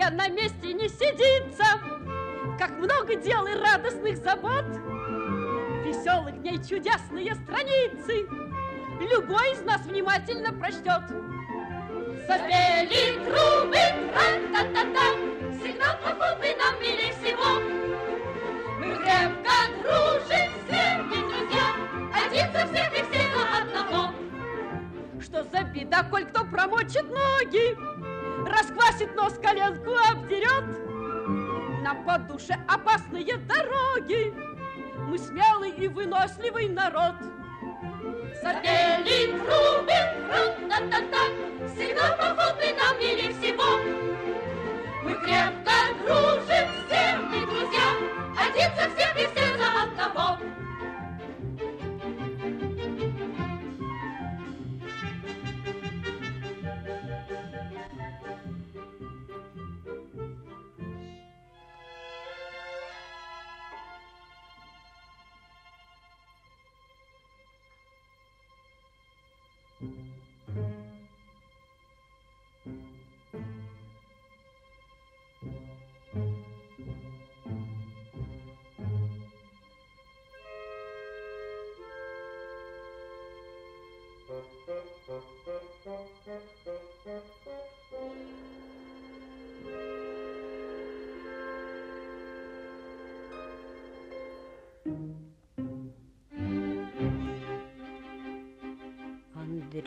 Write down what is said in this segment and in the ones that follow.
Друзья, на месте не сидится. Как много дел и радостных забот. Веселых дней чудесные страницы. Любой из нас внимательно прочтет. Запели трубы, тра-та-та-та, Сигнал попутный нам милее всего. Мы крепко дружим, мы друзья, Один за всех и все за одного. Что за беда, коль кто промочит ноги, Расквасит нос, коленку обдерет? Нам по душе опасные дороги, Мы смелый и выносливый народ. Запели трубы, ру-та-та-та, Сигнал попутный нам милее всего. Мы крепко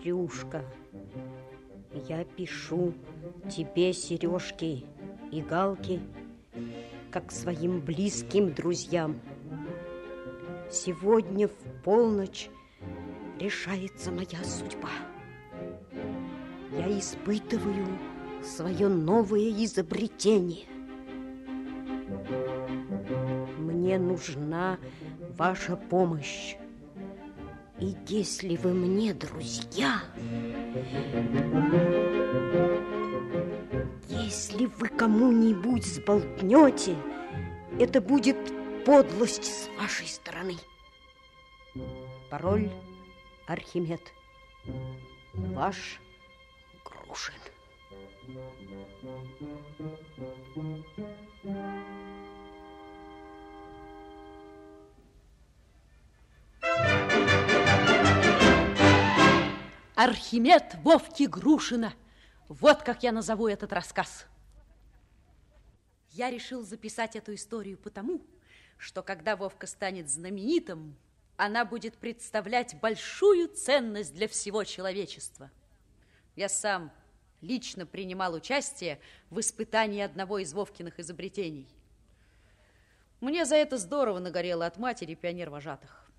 Андрюшка, я пишу тебе сережки и галки, как своим близким друзьям. Сегодня в полночь решается моя судьба. Я испытываю свое новое изобретение. Мне нужна ваша помощь. И если вы мне друзья, если вы кому-нибудь сболтнете, это будет подлость с вашей стороны. Пароль Архимед. Ваш Грушин. Архимед Вовки Грушина. Вот как я назову этот рассказ. Я решил записать эту историю потому, что когда Вовка станет знаменитым, она будет представлять большую ценность для всего человечества. Я сам лично принимал участие в испытании одного из Вовкиных изобретений. Мне за это здорово нагорело от матери пионер-вожатых.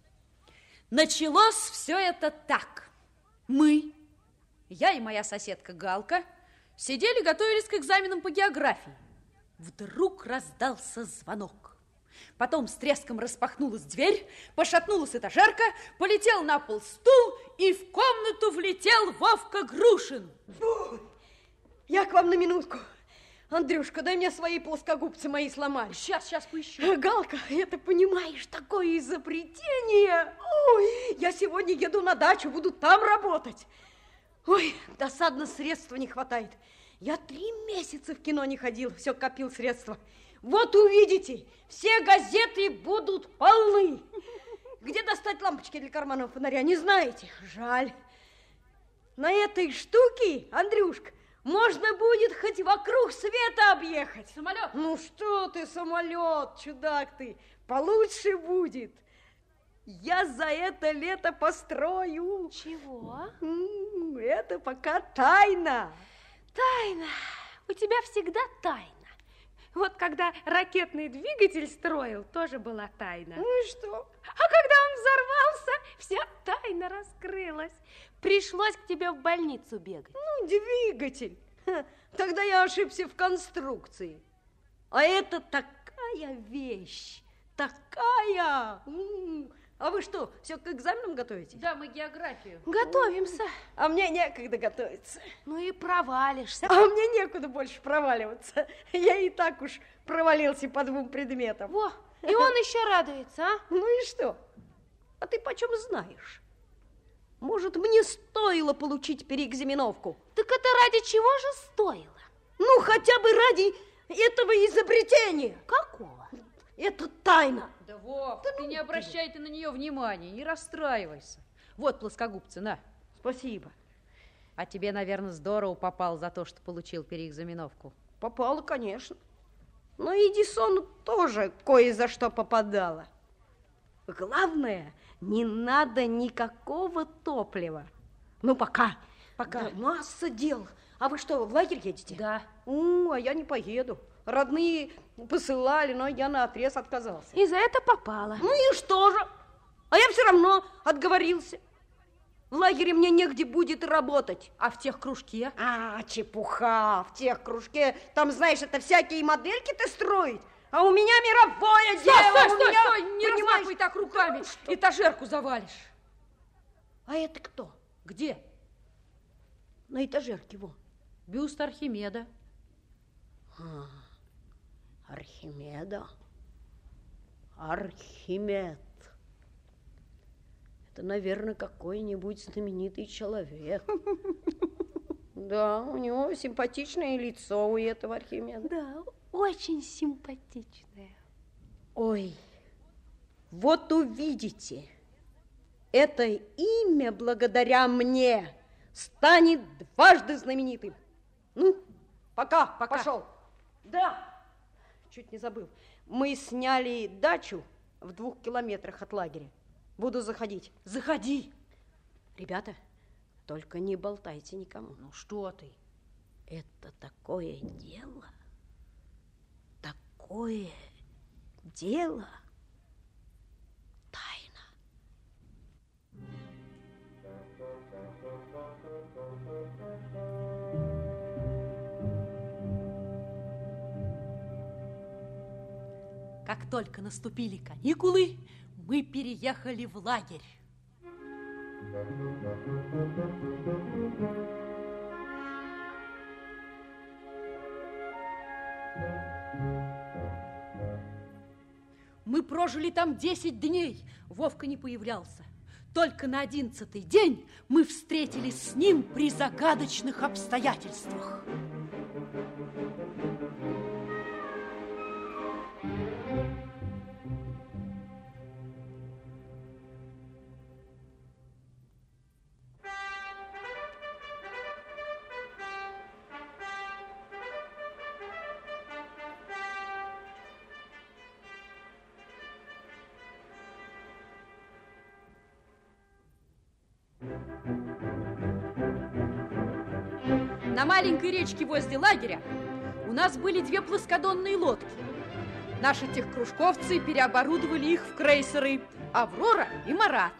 Началось все это так. Мы, я и моя соседка Галка, сидели, готовились к экзаменам по географии. Вдруг раздался звонок. Потом с треском распахнулась дверь, пошатнулась этажерка, полетел на пол стул, и в комнату влетел Вовка Грушин. Фу, я к вам на минутку. Андрюшка, дай мне свои плоскогубцы мои сломали. Сейчас, сейчас поищу. Галка, это понимаешь, такое изобретение. Ой, я сегодня еду на дачу, буду там работать. Ой, досадно, средств не хватает. Я три месяца в кино не ходил, все копил средства. Вот увидите, все газеты будут полны. Где достать лампочки для карманного фонаря, не знаете? Жаль. На этой штуке, Андрюшка, можно будет хоть вокруг света объехать. Самолет. Ну что ты, самолет, чудак ты, получше будет. Я за это лето построю. Чего? М, Это пока тайна. Тайна. У тебя всегда тайна. Вот когда ракетный двигатель строил, тоже была тайна. Ну и что? А когда он взорвался, вся тайна раскрылась. Пришлось к тебе в больницу бегать. Ну, двигатель. Ха, Тогда я ошибся в конструкции. А это такая вещь, такая. М, А вы что, все к экзаменам готовите? Да, мы географию. Готовимся. А мне некогда готовиться. Ну и провалишься. А мне некуда больше проваливаться. Я и так уж провалился по двум предметам. Во, и он еще радуется, а? Ну и что? А ты почем знаешь? Может, мне стоило получить переэкзаменовку? Так это ради чего же стоило? Ну, хотя бы ради этого изобретения. Какого? Это тайна. Да, Вов, ты не обращай ты на нее внимания, не расстраивайся. Вот плоскогубцы, на. Спасибо. А тебе, наверное, здорово попал за то, что получил переэкзаменовку. Попала, конечно. Но Эдисону тоже кое за что попадало. Главное, не надо никакого топлива. Ну, пока. Пока. Да, масса дел. А вы что, в лагерь едете? Да. У, а я не поеду. Родные посылали, но я на отрез отказался. И за это попала. Ну и что же? А я все равно отговорился. В лагере мне негде будет работать. А в тех кружке? А, чепуха, в тех кружке, там, знаешь, это всякие модельки-то строить. А у меня мировое Стой, дело. стой, стой, меня, стой, не понимаешь, размахивай так руками, этажерку завалишь. А это кто? Где? На этажерке, во. Бюст Архимеда. Архимеда. Архимед. Это, наверное, какой-нибудь знаменитый человек. Да, у него симпатичное лицо у этого Архимеда. Да, очень симпатичная. Ой, вот увидите, это имя благодаря мне станет дважды знаменитым. Ну, пока, Пока. пошел. Да, чуть не забыл. Мы сняли дачу в двух километрах от лагеря. Буду заходить. Заходи. Ребята, только не болтайте никому. Ну что ты? Это такое дело, такое дело. Тайна. Как только наступили каникулы, мы переехали в лагерь. Мы прожили там 10 дней. Вовка не появлялся. Только на одиннадцатый день мы встретились с ним при загадочных обстоятельствах. Маленькой речке возле лагеря у нас были две плоскодонные лодки. Наши техкружковцы переоборудовали их в крейсеры «Аврора» и «Марат».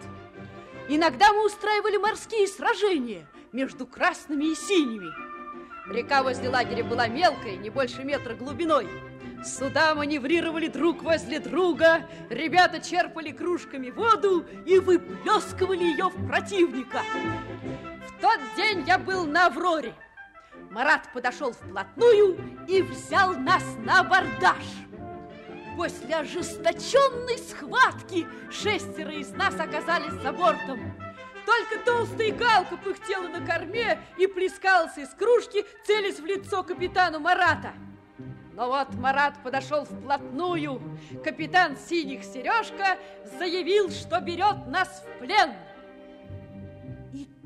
Иногда мы устраивали морские сражения между красными и синими. Река возле лагеря была мелкая, не больше метра глубиной. Суда маневрировали друг возле друга, ребята черпали кружками воду и выплескивали ее в противника. В тот день я был на Авроре. Марат подошел вплотную и взял нас на абордаж. После ожесточенной схватки шестеро из нас оказались за бортом. Только толстый Галка пыхтела на корме и плескался из кружки, целясь в лицо капитану Марата. Но вот Марат подошел вплотную. Капитан Синих Сережка заявил, что берет нас в плен.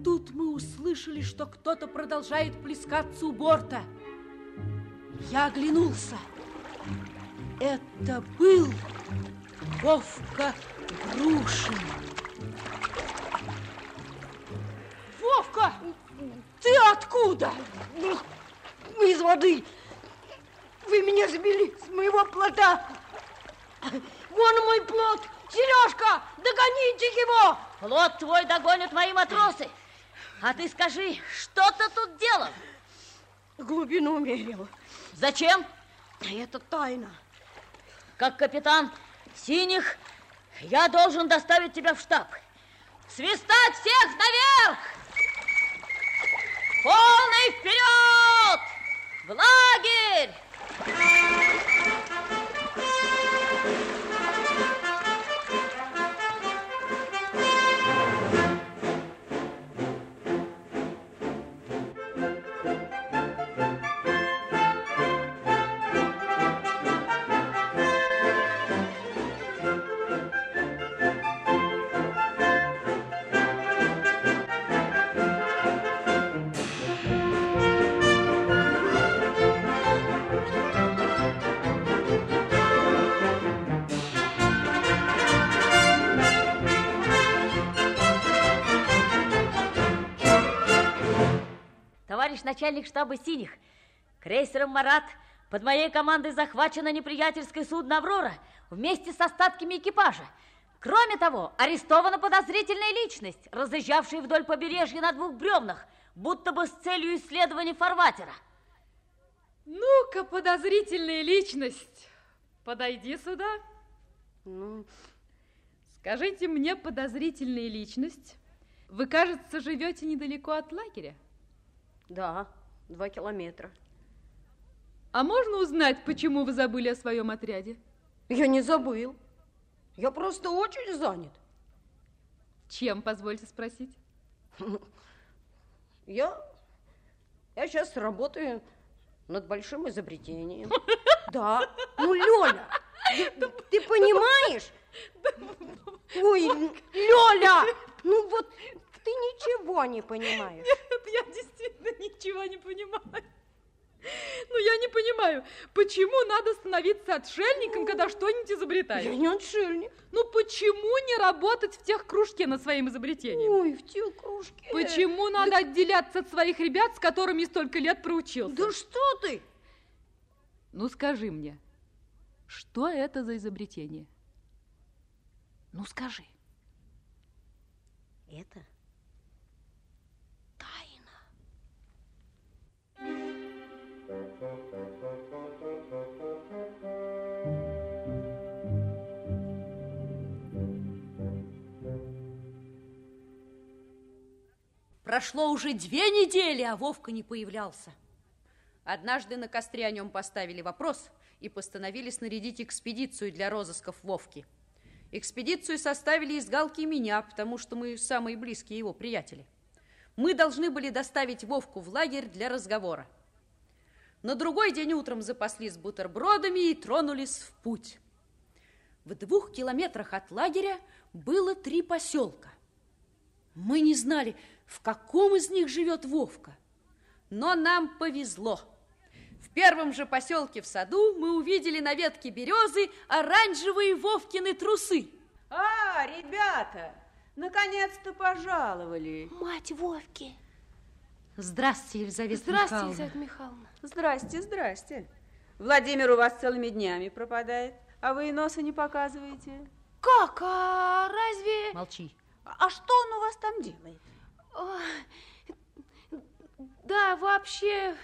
Тут мы услышали, что кто-то продолжает плескаться у борта. Я оглянулся. Это был Вовка Грушин. Вовка, ты откуда? Из воды. Вы меня сбили с моего плота. Вон мой плот. Сережка, догоните его. Плод твой догонят мои матросы. А ты скажи, что ты тут делал? Глубину мерил. Зачем? Это тайна. Как капитан синих, я должен доставить тебя в штаб. Свистать всех наверх! Полный вперед! В лагерь! Начальник штаба «Синих». Крейсером «Марат» под моей командой захвачено неприятельское судно «Аврора» вместе с остатками экипажа. Кроме того, арестована подозрительная личность, разъезжавшая вдоль побережья на двух бревнах, будто бы с целью исследования фарватера. Ну-ка, подозрительная личность, подойди сюда. Ну, Скажите мне, подозрительная личность, вы, кажется, живете недалеко от лагеря? Да, два километра. А можно узнать, почему вы забыли о своем отряде? Я не забыл. Я просто очень занят. Чем, позвольте спросить? Я, я сейчас работаю над большим изобретением. Да. Ну, Лёля, ты, ты понимаешь? Ой, Лёля, ну вот ты ничего не понимаешь. Я действительно ничего не понимаю. Ну, я не понимаю, почему надо становиться отшельником, когда что-нибудь Я изобретаешь? не отшельник. Ну, почему не работать в тех кружке над своим изобретением? Ой, в те кружке. Почему надо отделяться от своих ребят, с которыми столько лет проучился? Да что ты? Ну, скажи мне, что это за изобретение? Ну, скажи. Это Прошло уже две недели, а Вовка не появлялся. Однажды на костре о нем поставили вопрос и постановили снарядить экспедицию для розысков Вовки. Экспедицию составили из Галки и меня, потому что мы самые близкие его приятели. Мы должны были доставить Вовку в лагерь для разговора. На другой день утром запаслись бутербродами и тронулись в путь. В двух километрах от лагеря было три поселка. Мы не знали, в каком из них живет Вовка. Но нам повезло. В первом же поселке в саду мы увидели на ветке березы оранжевые Вовкины трусы. А, ребята, наконец-то пожаловали. Мать Вовки. Здравствуйте, Елизавета Здравствуйте, Михайловна. Елизавета Михайловна. Здрасте, здрасте. Владимир у вас целыми днями пропадает, а вы и носа не показываете. Как? А разве... Молчи. А что он у вас там делает? А, Да, вообще,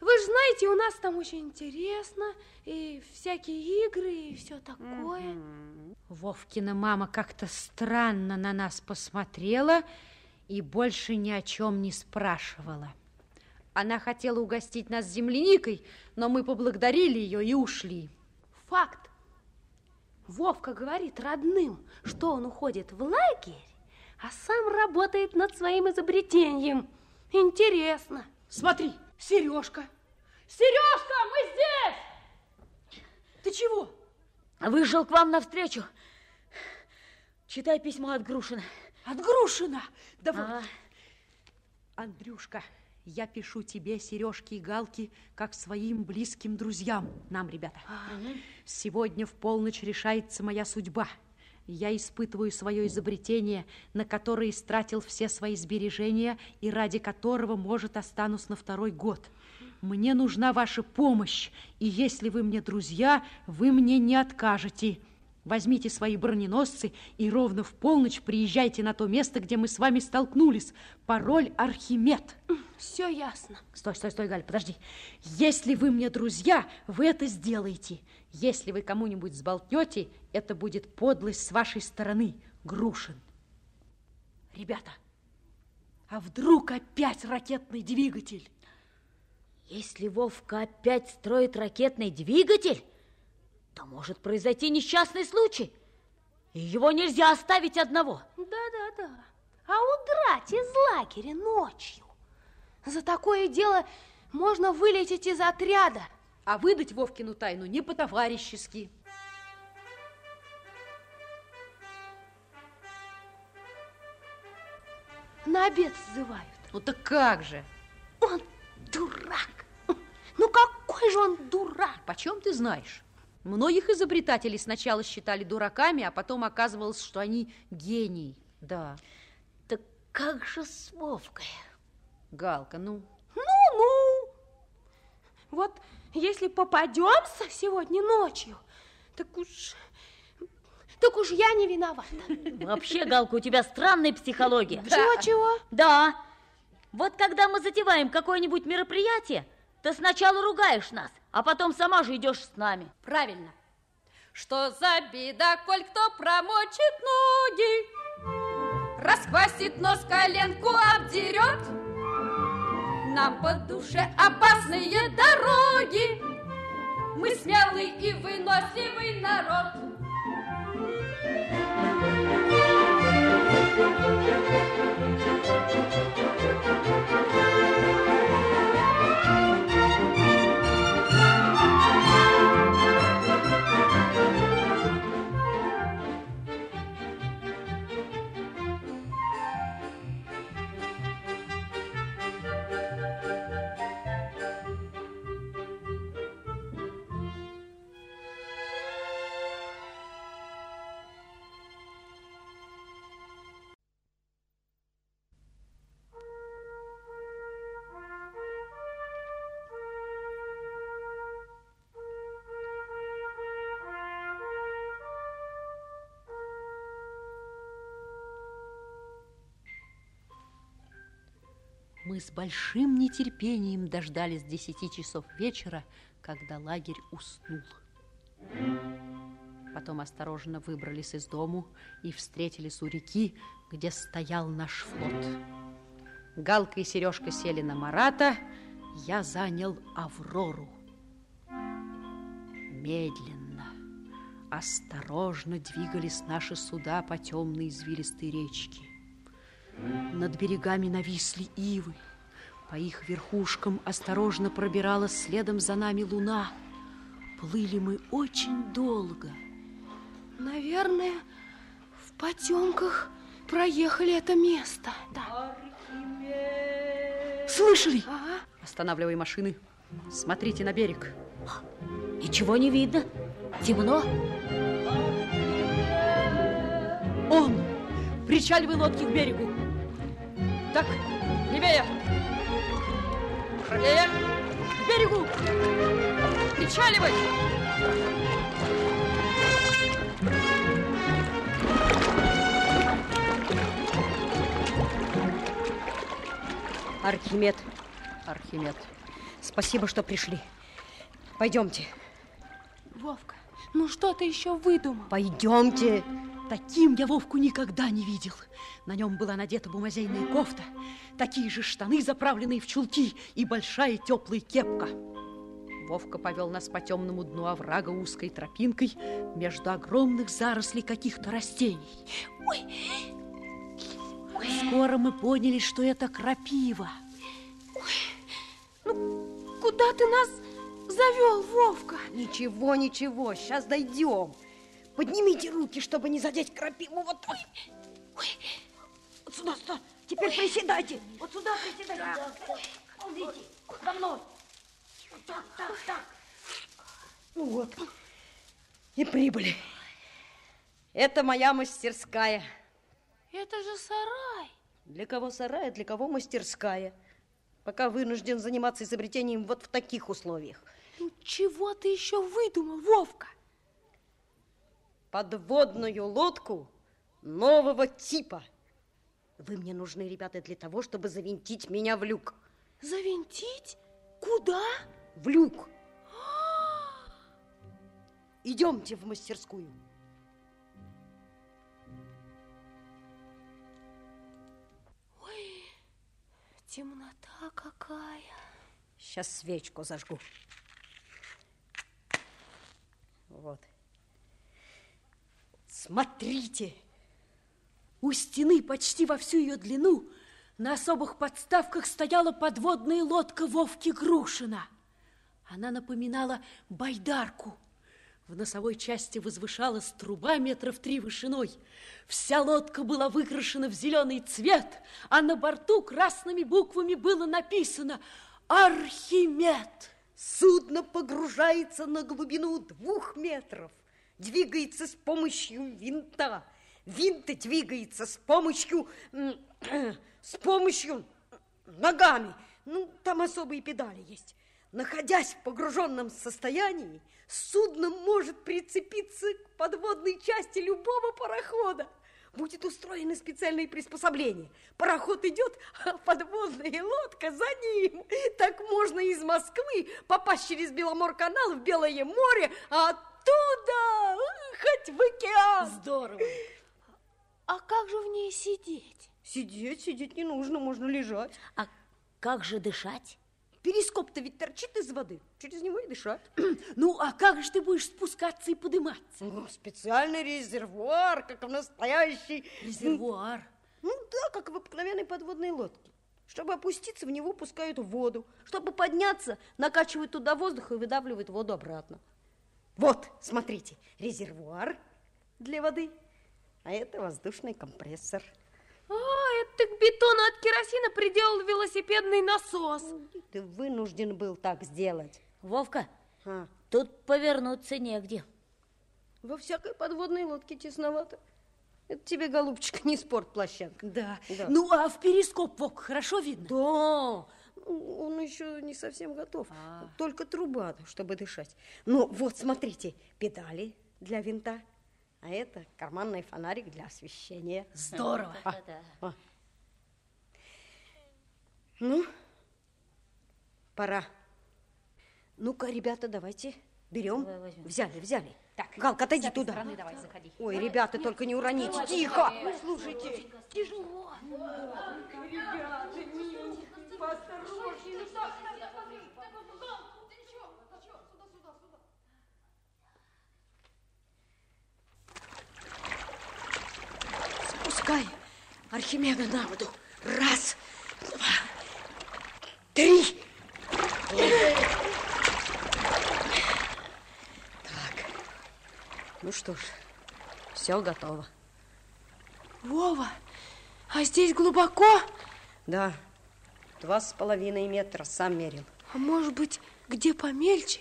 вы же знаете, у нас там очень интересно, и всякие игры, и все такое. Вовкина мама как-то странно на нас посмотрела и больше ни о чем не спрашивала. Она хотела угостить нас земляникой, но мы поблагодарили ее и ушли. Факт. Вовка говорит родным, что он уходит в лагерь, а сам работает над своим изобретением. Интересно. Смотри, Сережка. Сережка, мы здесь! Ты чего? Вышел к вам навстречу. Читай письмо от Грушина. От Грушина. Да вот. Ага. Андрюшка, я пишу тебе, Сережке и Галке, как своим близким друзьям, нам, ребята. Сегодня в полночь решается моя судьба. Я испытываю свое изобретение, на которое истратил все свои сбережения и ради которого, может, останусь на второй год. Мне нужна ваша помощь, и если вы мне друзья, вы мне не откажете. Возьмите свои броненосцы и ровно в полночь приезжайте на то место, где мы с вами столкнулись. Пароль Архимед. Все ясно. Стой, стой, стой, Галь, подожди. Если вы мне друзья, вы это сделаете. Если вы кому-нибудь сболтнете, это будет подлость с вашей стороны, Грушин. Ребята, а вдруг опять ракетный двигатель? Если Вовка опять строит ракетный двигатель, то может произойти несчастный случай. И его нельзя оставить одного. Да-да-да. А удрать из лагеря ночью? За такое дело можно вылететь из отряда. А выдать Вовкину тайну не по-товарищески. На обед сзывают. Ну так как же? Он дурак. Ну какой же он дурак? Почем ты знаешь? Многих изобретателей сначала считали дураками, а потом оказывалось, что они гении. Да. Так как же с Вовкой? Галка, ну, Ну-ну, вот если попадемся сегодня ночью, так уж... Так уж я не виновата. Вообще, Галка, у тебя странная психология. Чего-чего? Да. Вот когда мы затеваем какое-нибудь мероприятие, ты сначала ругаешь нас, а потом сама же идешь с нами. Правильно. Что за беда, коль кто промочит ноги, Расквасит нос, коленку обдерет? Нам по душе опасные дороги, Мы смелый и выносливый народ. Мы с большим нетерпением дождались десяти часов вечера, когда лагерь уснул. Потом осторожно выбрались из дому и встретились у реки, где стоял наш флот. Галка и Сережка сели на Марата, я занял Аврору. Медленно, осторожно двигались наши суда по темной извилистой речке. Над берегами нависли ивы. По их верхушкам осторожно пробиралась следом за нами луна. Плыли мы очень долго. Наверное, в потемках проехали это место. Да. Слышали? Ага. Останавливай машины. Смотрите на берег. Ничего не видно. Темно. Он! Причаливай лодки к берегу. Так, левее. Правее. К берегу. Причаливай. Архимед. Архимед. Спасибо, что пришли. Пойдемте. Вовка, ну что ты еще выдумал? Пойдемте. Таким я Вовку никогда не видел. На нем была надета бумазейная кофта, такие же штаны, заправленные в чулки, и большая теплая кепка. Вовка повел нас по темному дну оврага узкой тропинкой между огромных зарослей каких-то растений. Ой, Скоро мы поняли, что это крапива. ну куда ты нас завел, Вовка? Ничего, ничего, сейчас дойдем. Поднимите руки, чтобы не задеть крапиву. Вот так. Ой. Вот сюда, сюда. Теперь приседайте. Вот сюда приседайте. Ползите. За мной. Так, так, так. Ну вот. И прибыли. Это моя мастерская. Это же сарай. Для кого сарай, а для кого мастерская. Пока вынужден заниматься изобретением вот в таких условиях. Ну чего ты еще выдумал, Вовка? Подводную лодку нового типа. Вы мне нужны, ребята, для того, чтобы завинтить меня в люк. Завинтить? Куда? В люк. Идемте в мастерскую. Ой, темнота какая. Сейчас свечку зажгу. Вот. Смотрите! У стены почти во всю ее длину на особых подставках стояла подводная лодка Вовки Грушина. Она напоминала байдарку. В носовой части возвышалась труба метров три вышиной. Вся лодка была выкрашена в зеленый цвет, а на борту красными буквами было написано «Архимед». Судно погружается на глубину двух метров, двигается с помощью винта. Винт двигается с помощью, с помощью ногами. Ну, там особые педали есть. находясь в погруженном состоянии, судно может прицепиться к подводной части любого парохода. Будет устроены специальные приспособления. Пароход идет, а подводная лодка за ним. Так можно из Москвы попасть через Беломор-канал в Белое море, а оттуда хоть в океан. Здорово. А как же в ней сидеть? Сидеть, сидеть не нужно, можно лежать. А как же дышать? Перископ-то ведь торчит из воды, через него и дышать. Ну, а как же ты будешь спускаться и подниматься? Ну, специальный резервуар, как в настоящей... Резервуар. Ну да, как в обыкновенной подводной лодке. Чтобы опуститься, в него пускают воду. Чтобы подняться, накачивают туда воздух и выдавливают воду обратно. Вот, смотрите, резервуар для воды, а это воздушный компрессор. А, это ты к бетону от керосина приделал велосипедный насос. Ты вынужден был так сделать. Вовка, А, тут повернуться негде. во всякой подводной лодке тесновато. Это тебе, голубчик, не спортплощадка. Да. Да. Ну, а в перископ, Вок, хорошо видно? Да, он еще не совсем готов. Только труба, чтобы дышать. Ну, вот, смотрите, педали для винта. А это карманный фонарик для освещения. Здорово. Да-да. Ну, пора. Ну-ка, ребята, давайте берем. Давай возьмем. Взяли, взяли. Так, Галка, отойди туда. стороны давай, заходи. Ой, ребята, только не уроните. Тихо! Слушайте. Спускай Архимеда на воду. Раз, два, три. Так. Ну что ж, все готово. Вова, а здесь глубоко? Да, два с половиной метра, сам мерил. А может быть, где помельче?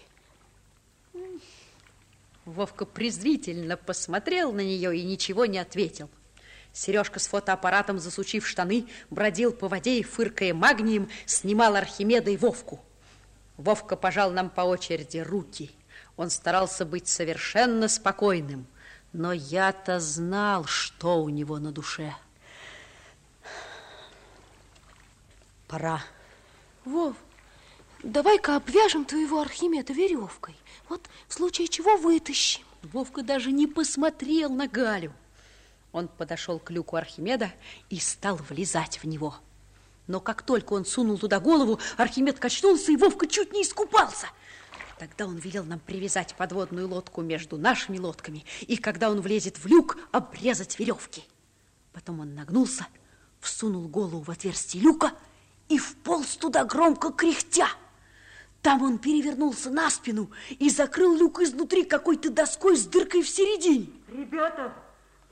Вовка презрительно посмотрел на нее и ничего не ответил. Сережка с фотоаппаратом, засучив штаны, бродил по воде и, фыркая магнием, снимал Архимеда и Вовку. Вовка пожал нам по очереди руки. Он старался быть совершенно спокойным, но я-то знал, что у него на душе. Пора. Вов, давай-ка обвяжем твоего Архимеда веревкой. Вот в случае чего вытащим. Вовка даже не посмотрел на Галю. Он подошел к люку Архимеда и стал влезать в него. Но как только он сунул туда голову, Архимед качнулся, и Вовка чуть не искупался. Тогда он велел нам привязать подводную лодку между нашими лодками, и когда он влезет в люк, обрезать веревки. Потом он нагнулся, всунул голову в отверстие люка и вполз туда громко кряхтя. Там он перевернулся на спину и закрыл люк изнутри какой-то доской с дыркой в середине. Ребята,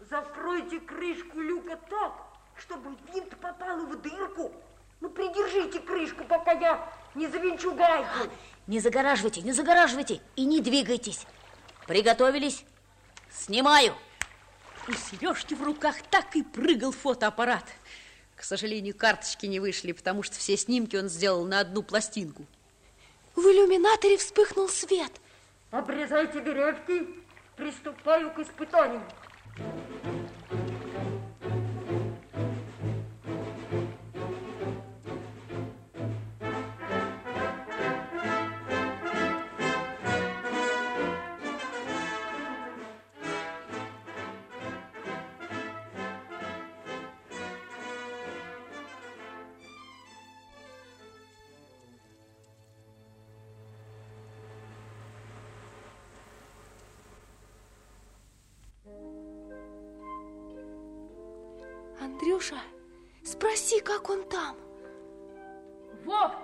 закройте крышку люка так, чтобы винт попал в дырку. Ну, придержите крышку, пока я не завинчу гайку. Не загораживайте, не загораживайте и не двигайтесь. Приготовились? Снимаю. У Сережки в руках так и прыгал фотоаппарат. К сожалению, карточки не вышли, потому что все снимки он сделал на одну пластинку. В иллюминаторе вспыхнул свет. Обрезайте веревки, приступаю к испытанию. Как он там. Вовк,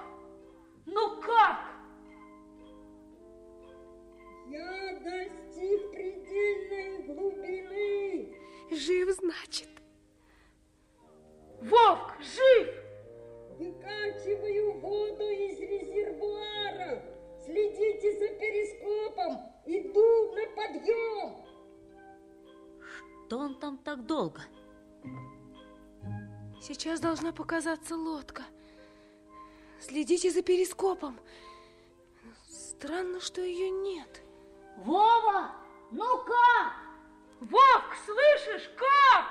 должна показаться лодка. Следите за перископом. Странно, что ее нет. Вова, ну как? Вовк, слышишь, как?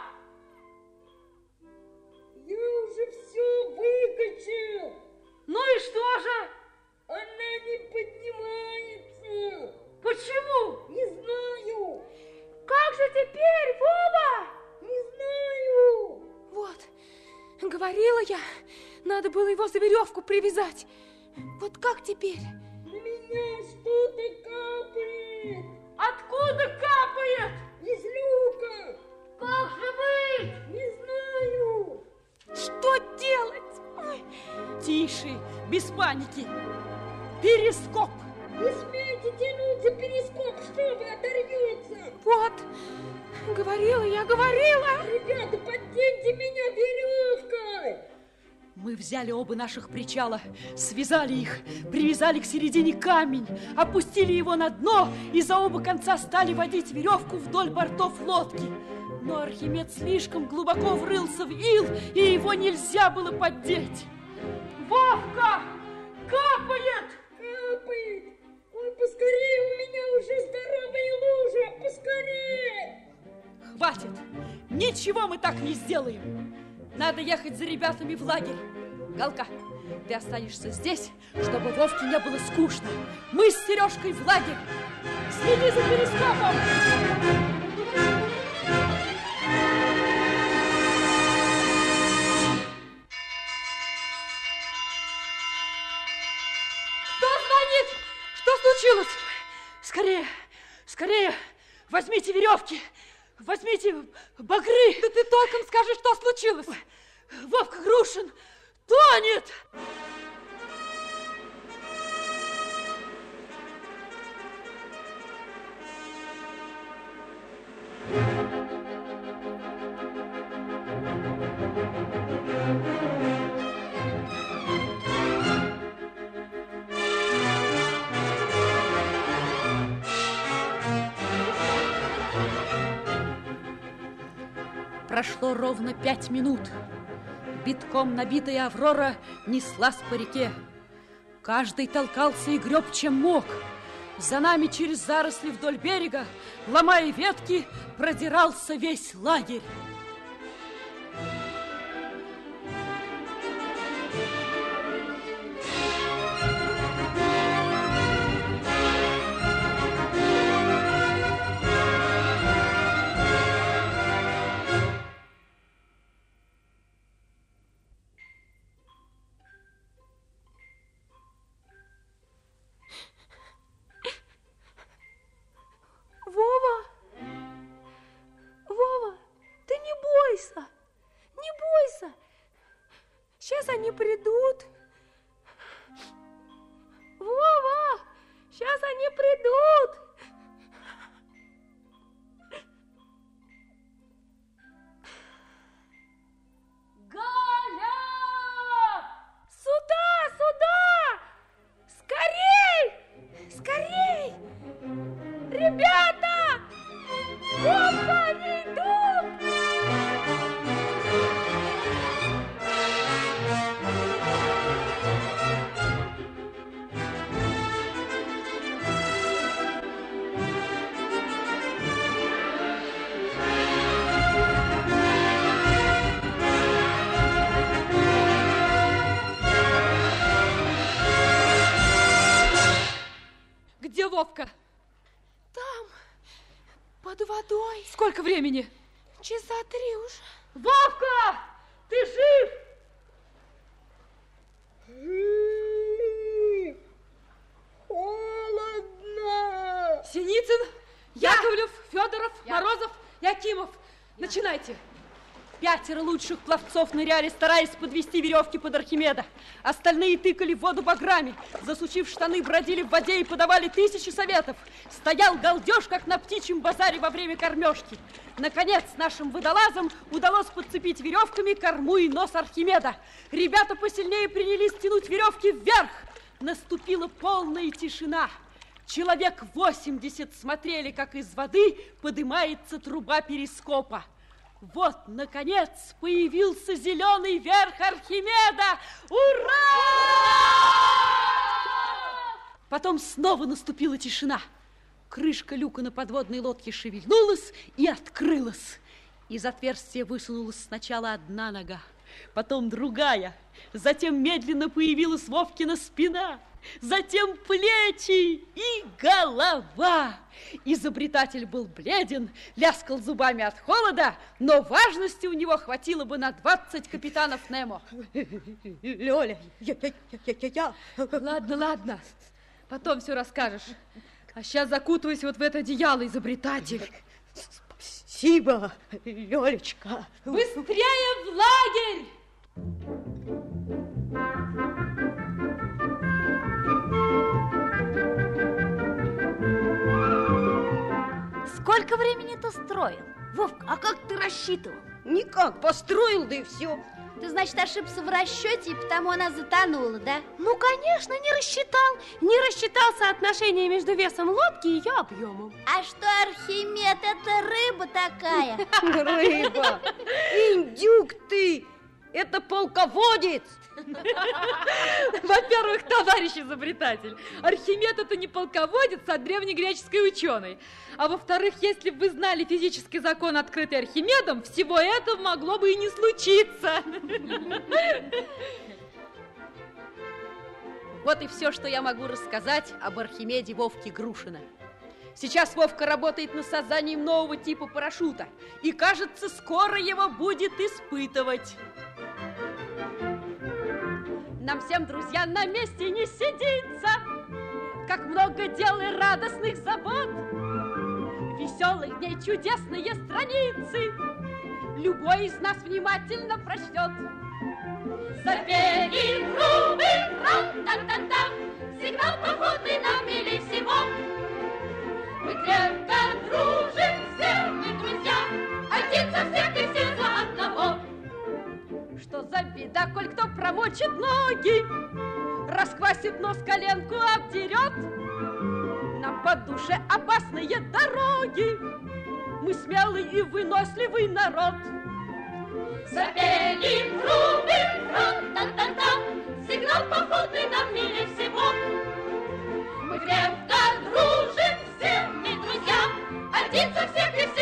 Веревку привязать. Вот как теперь? На меня что-то капает. Откуда капает? Из люка. Как же быть? Не знаю. Что делать? Ой, Тише, без паники. Перископ. Взяли оба наших причала, связали их, привязали к середине камень, опустили его на дно и за оба конца стали водить веревку вдоль бортов лодки. Но Архимед слишком глубоко врылся в ил, и его нельзя было поддеть. Вовка! Капает! Капает. Ой, поскорее, у меня уже здоровая лужа. Поскорее. Хватит! Ничего мы так не сделаем! Надо ехать за ребятами в лагерь. Галка, ты останешься здесь, чтобы Вовке не было скучно. Мы с Сережкой в лагерь. Следи за перископом! Кто звонит? Что случилось? Скорее, скорее, возьмите веревки, возьмите багры. Да ты толком скажи, что случилось. Вовка Грушин тонет. Прошло ровно пять минут. Битком набитая Аврора неслась по реке. Каждый толкался и греб, чем мог. За нами через заросли вдоль берега, ломая ветки, продирался весь лагерь. Они придут. Сколько времени? Часа три уже. Вовка! Ты жив? Холодно. Синицын, Яковлев, Федоров, Морозов, Якимов. Начинайте. Пятеро лучших пловцов ныряли, стараясь подвести веревки под Архимеда. Остальные тыкали в воду баграми. Засучив штаны, бродили в воде и подавали тысячи советов. Стоял галдеж, как на птичьем базаре во время кормежки. Наконец, нашим водолазам удалось подцепить веревками корму и нос Архимеда. Ребята посильнее принялись тянуть веревки вверх. Наступила полная тишина. Человек 80 смотрели, как из воды поднимается труба перископа. Вот, наконец, появился зеленый верх Архимеда! Ура! Потом снова наступила тишина. Крышка люка на подводной лодке шевельнулась и открылась. Из отверстия высунулась сначала одна нога, потом другая. Затем медленно появилась Вовкина спина, затем плечи и голова. Изобретатель был бледен, ляскал зубами от холода, но важности у него хватило бы на 20 капитанов Немо. Лёля, я, я, я, я, я. Ладно, ладно, потом все расскажешь. А сейчас закутывайся вот в это одеяло, изобретатель. Спасибо, Лёлечка. Быстрее в лагерь! Сколько времени ты строил? Вовка, а как ты рассчитывал? Никак, построил, да и все. Ты, значит, ошибся в расчете, и потому она затонула, да? Ну, конечно, не рассчитал. Не рассчитал соотношение между весом лодки и ее объемом. А что Архимед, это рыба такая? Рыба, индюк ты, это полководец. Во-первых, товарищ изобретатель, Архимед это не полководец, а древнегреческий ученый. А во-вторых, если бы вы знали физический закон, открытый Архимедом, всего этого могло бы и не случиться. Вот и все, что я могу рассказать об Архимеде Вовке Грушина. Сейчас Вовка работает над созданием нового типа парашюта. И, кажется, скоро его будет испытывать. Нам всем, друзья, на месте не сидится. Как много дел и радостных забот. Веселых дней чудесные страницы. Любой из нас внимательно прочтет. Запели трубы, рам-там-там-там, Сигнал походный нам милей всего. Мы крепко дружим, все мы друзья, Один за всех и все за. Что за беда, коль кто промочит ноги, Расквасит нос, коленку обдерет? Нам по опасные дороги, Мы смелый и выносливый народ. Запели трубы, рам-там-там-там, Сигнал походный нам милей всего. Мы крепко дружим, все мы друзья, Один за всех и